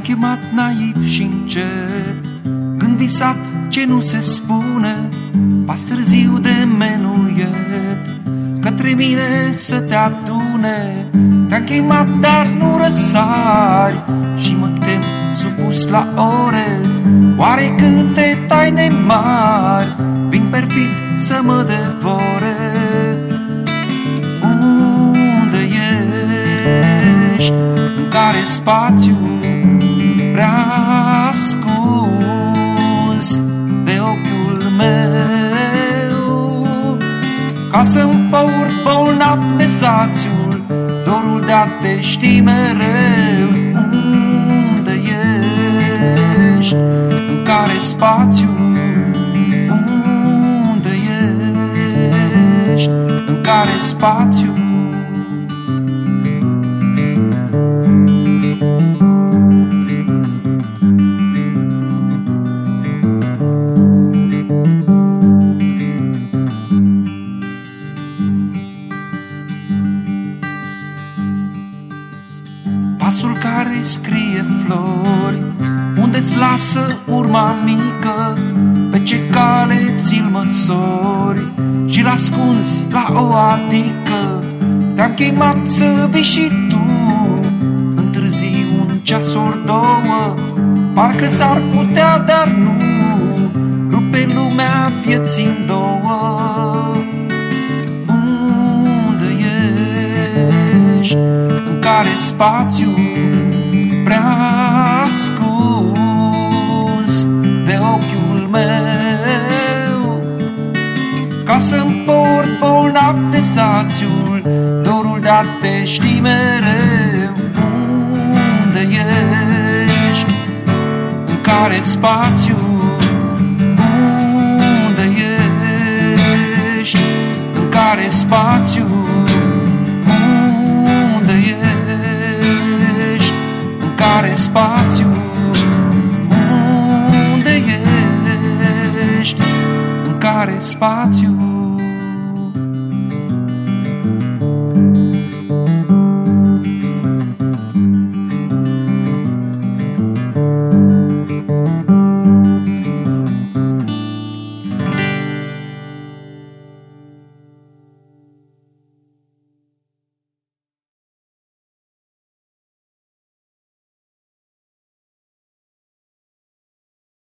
chemat naiv și încet Când visat ce nu se spune Pas târziu de menuiet. Către mine să te adune Te-am chemat, dar nu răsari. Și mă tem supus la ore Oare câte taine mari? Vin perfid să mă devore. Unde ești? În care spațiu Ca să-mi păur bolnav nesațiul Dorul de a te ști mereu Unde ești? În care spațiu? Unde ești? În care spațiu? Pasul care scrie flori Unde-ți lasă urma mică Pe ce cale ți-l măsori Și-l ascunzi la o adică. Te-am chemat să vii și tu Întârzi un ceas ori două Parcă s-ar putea, dar nu Rupe lumea vieții în două spațiu prea ascuns de ochiul meu Ca să-mi port bolnav de sațiul Dorul de a te ști mereu Unde ești? În care spațiu? Unde ești? În care spațiu? Unde ești? În care spațiu? Unde ești? În care spațiu?